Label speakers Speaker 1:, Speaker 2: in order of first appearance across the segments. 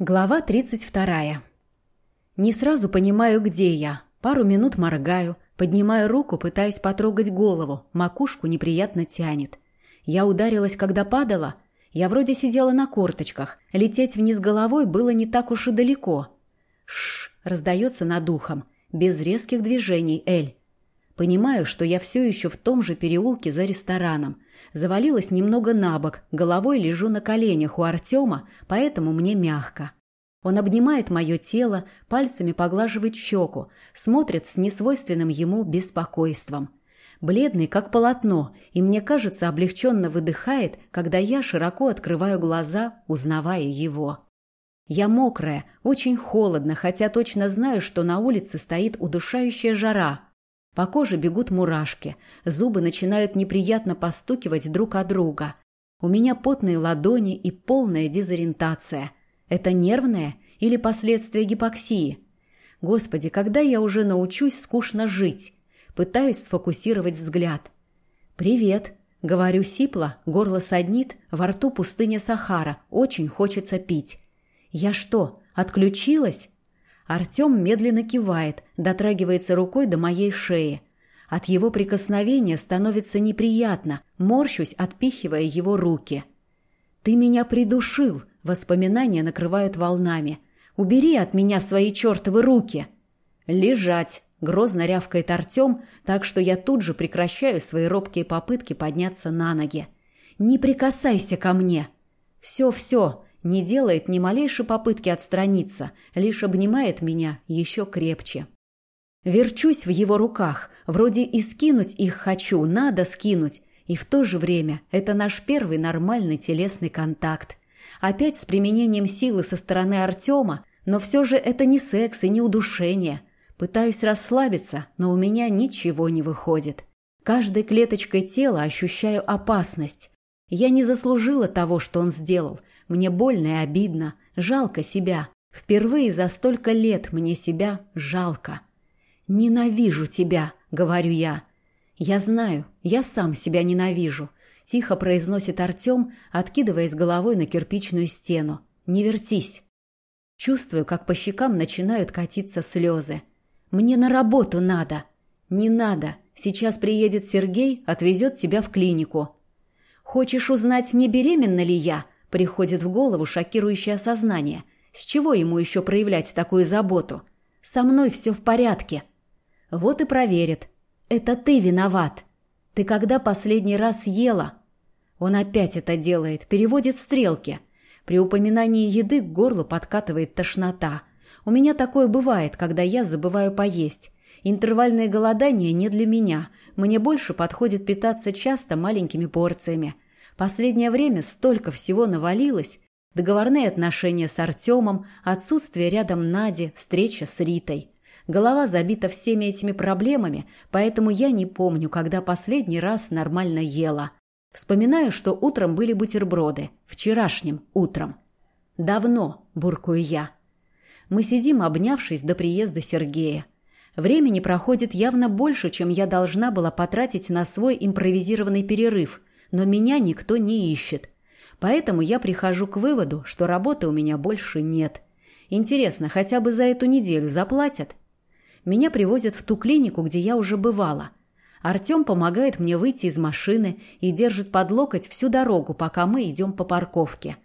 Speaker 1: Глава 32. Не сразу понимаю, где я. Пару минут моргаю, поднимаю руку, пытаясь потрогать голову. Макушку неприятно тянет. Я ударилась, когда падала. Я вроде сидела на корточках. Лететь вниз головой было не так уж и далеко. Шш, раздается над ухом. Без резких движений, Эль. Понимаю, что я все еще в том же переулке за рестораном. Завалилась немного на бок, головой лежу на коленях у Артема, поэтому мне мягко. Он обнимает мое тело, пальцами поглаживает щеку, смотрит с несвойственным ему беспокойством. Бледный, как полотно, и мне кажется, облегченно выдыхает, когда я широко открываю глаза, узнавая его. Я мокрая, очень холодно, хотя точно знаю, что на улице стоит удушающая жара – по коже бегут мурашки, зубы начинают неприятно постукивать друг о друга. У меня потные ладони и полная дезориентация. Это нервное или последствия гипоксии? Господи, когда я уже научусь скучно жить? Пытаюсь сфокусировать взгляд. «Привет», — говорю сипло, горло саднит, во рту пустыня Сахара, очень хочется пить. «Я что, отключилась?» Артем медленно кивает, дотрагивается рукой до моей шеи. От его прикосновения становится неприятно, морщусь, отпихивая его руки. «Ты меня придушил!» — воспоминания накрывают волнами. «Убери от меня свои чертовы руки!» «Лежать!» — грозно рявкает Артем, так что я тут же прекращаю свои робкие попытки подняться на ноги. «Не прикасайся ко мне!» «Все-все!» Не делает ни малейшей попытки отстраниться, лишь обнимает меня еще крепче. Верчусь в его руках, вроде и скинуть их хочу, надо скинуть, и в то же время это наш первый нормальный телесный контакт. Опять с применением силы со стороны Артема, но все же это не секс и не удушение. Пытаюсь расслабиться, но у меня ничего не выходит. Каждой клеточкой тела ощущаю опасность. Я не заслужила того, что он сделал – мне больно и обидно, жалко себя. Впервые за столько лет мне себя жалко. «Ненавижу тебя», — говорю я. «Я знаю, я сам себя ненавижу», — тихо произносит Артем, откидываясь головой на кирпичную стену. «Не вертись». Чувствую, как по щекам начинают катиться слезы. «Мне на работу надо». «Не надо. Сейчас приедет Сергей, отвезет тебя в клинику». «Хочешь узнать, не беременна ли я?» Приходит в голову шокирующее осознание. С чего ему еще проявлять такую заботу? Со мной все в порядке. Вот и проверит. Это ты виноват. Ты когда последний раз ела? Он опять это делает, переводит стрелки. При упоминании еды к горлу подкатывает тошнота. У меня такое бывает, когда я забываю поесть. Интервальное голодание не для меня. Мне больше подходит питаться часто маленькими порциями. Последнее время столько всего навалилось. Договорные отношения с Артемом, отсутствие рядом Нади, встреча с Ритой. Голова забита всеми этими проблемами, поэтому я не помню, когда последний раз нормально ела. Вспоминаю, что утром были бутерброды. Вчерашним утром. «Давно», – буркую я. Мы сидим, обнявшись до приезда Сергея. Времени проходит явно больше, чем я должна была потратить на свой импровизированный перерыв – но меня никто не ищет. Поэтому я прихожу к выводу, что работы у меня больше нет. Интересно, хотя бы за эту неделю заплатят? Меня привозят в ту клинику, где я уже бывала. Артем помогает мне выйти из машины и держит под локоть всю дорогу, пока мы идем по парковке.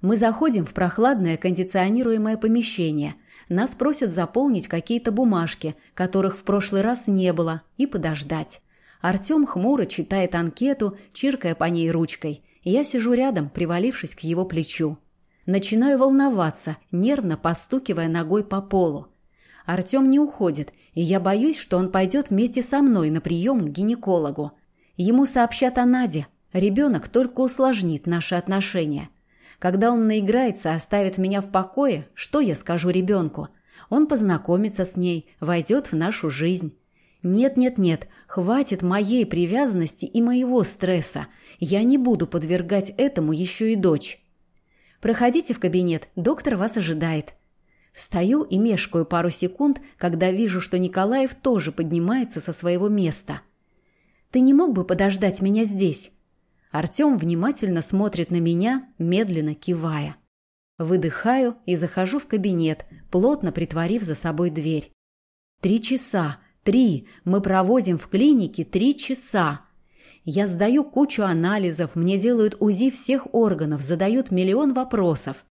Speaker 1: Мы заходим в прохладное кондиционируемое помещение. Нас просят заполнить какие-то бумажки, которых в прошлый раз не было, и подождать. Артем хмуро читает анкету, чиркая по ней ручкой. Я сижу рядом, привалившись к его плечу. Начинаю волноваться, нервно постукивая ногой по полу. Артем не уходит, и я боюсь, что он пойдет вместе со мной на прием к гинекологу. Ему сообщат о Наде. Ребенок только усложнит наши отношения. Когда он наиграется, оставит меня в покое, что я скажу ребенку? Он познакомится с ней, войдет в нашу жизнь. Нет-нет-нет, хватит моей привязанности и моего стресса. Я не буду подвергать этому еще и дочь. Проходите в кабинет, доктор вас ожидает. Стою и мешкаю пару секунд, когда вижу, что Николаев тоже поднимается со своего места. Ты не мог бы подождать меня здесь? Артем внимательно смотрит на меня, медленно кивая. Выдыхаю и захожу в кабинет, плотно притворив за собой дверь. Три часа, три, мы проводим в клинике три часа. Я сдаю кучу анализов, мне делают УЗИ всех органов, задают миллион вопросов.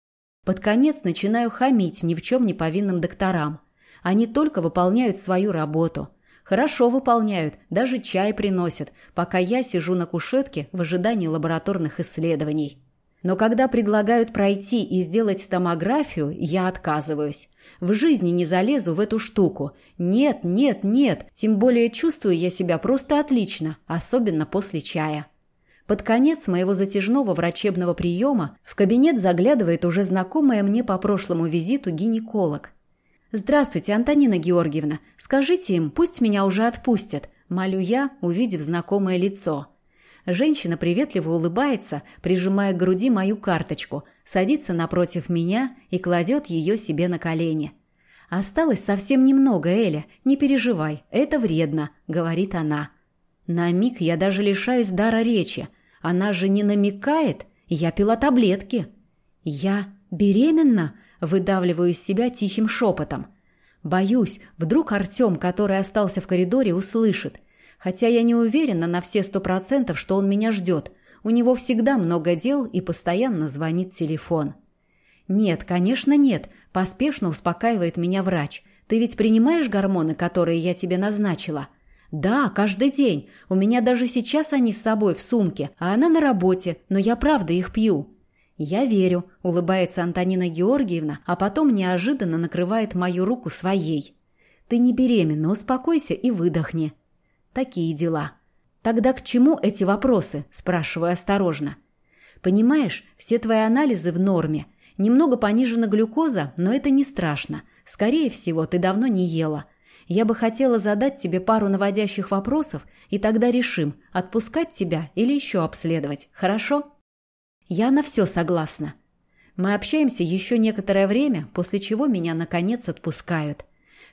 Speaker 1: Под конец начинаю хамить ни в чем не повинным докторам. Они только выполняют свою работу. Хорошо выполняют, даже чай приносят, пока я сижу на кушетке в ожидании лабораторных исследований. Но когда предлагают пройти и сделать томографию, я отказываюсь. В жизни не залезу в эту штуку. Нет, нет, нет. Тем более чувствую я себя просто отлично, особенно после чая. Под конец моего затяжного врачебного приема в кабинет заглядывает уже знакомая мне по прошлому визиту гинеколог. «Здравствуйте, Антонина Георгиевна. Скажите им, пусть меня уже отпустят», – молю я, увидев знакомое лицо – Женщина приветливо улыбается, прижимая к груди мою карточку, садится напротив меня и кладет ее себе на колени. «Осталось совсем немного, Эля, не переживай, это вредно», — говорит она. На миг я даже лишаюсь дара речи. Она же не намекает, я пила таблетки. «Я беременна?» — выдавливаю из себя тихим шепотом. Боюсь, вдруг Артем, который остался в коридоре, услышит. Хотя я не уверена на все сто процентов, что он меня ждет. У него всегда много дел и постоянно звонит телефон. «Нет, конечно, нет», – поспешно успокаивает меня врач. «Ты ведь принимаешь гормоны, которые я тебе назначила?» «Да, каждый день. У меня даже сейчас они с собой в сумке, а она на работе, но я правда их пью». «Я верю», – улыбается Антонина Георгиевна, а потом неожиданно накрывает мою руку своей. «Ты не беременна, успокойся и выдохни». Такие дела. Тогда к чему эти вопросы? Спрашиваю осторожно. Понимаешь, все твои анализы в норме. Немного понижена глюкоза, но это не страшно. Скорее всего, ты давно не ела. Я бы хотела задать тебе пару наводящих вопросов, и тогда решим, отпускать тебя или еще обследовать. Хорошо? Я на все согласна. Мы общаемся еще некоторое время, после чего меня, наконец, отпускают.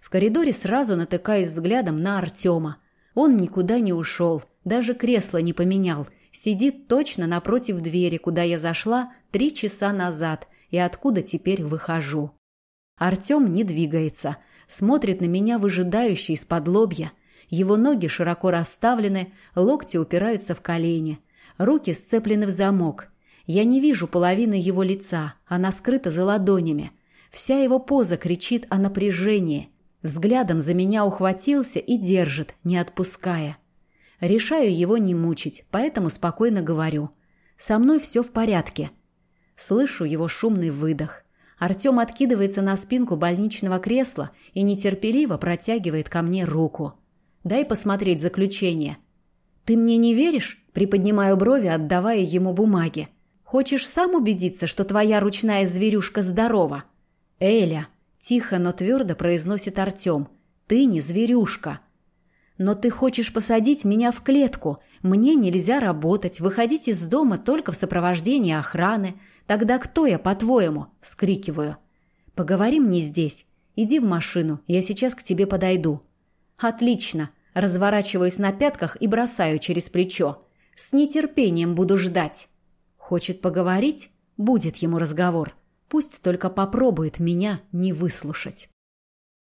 Speaker 1: В коридоре сразу натыкаюсь взглядом на Артема. Он никуда не ушел, даже кресло не поменял. Сидит точно напротив двери, куда я зашла три часа назад и откуда теперь выхожу. Артем не двигается, смотрит на меня выжидающе из-под лобья. Его ноги широко расставлены, локти упираются в колени, руки сцеплены в замок. Я не вижу половины его лица, она скрыта за ладонями. Вся его поза кричит о напряжении. Взглядом за меня ухватился и держит, не отпуская. Решаю его не мучить, поэтому спокойно говорю. «Со мной все в порядке». Слышу его шумный выдох. Артем откидывается на спинку больничного кресла и нетерпеливо протягивает ко мне руку. «Дай посмотреть заключение». «Ты мне не веришь?» Приподнимаю брови, отдавая ему бумаги. «Хочешь сам убедиться, что твоя ручная зверюшка здорова?» «Эля, Тихо, но твердо произносит Артем. «Ты не зверюшка». «Но ты хочешь посадить меня в клетку. Мне нельзя работать, выходить из дома только в сопровождении охраны. Тогда кто я, по-твоему?» – вскрикиваю. «Поговорим не здесь. Иди в машину, я сейчас к тебе подойду». «Отлично!» – разворачиваюсь на пятках и бросаю через плечо. «С нетерпением буду ждать». «Хочет поговорить?» Будет ему разговор. Пусть только попробует меня не выслушать.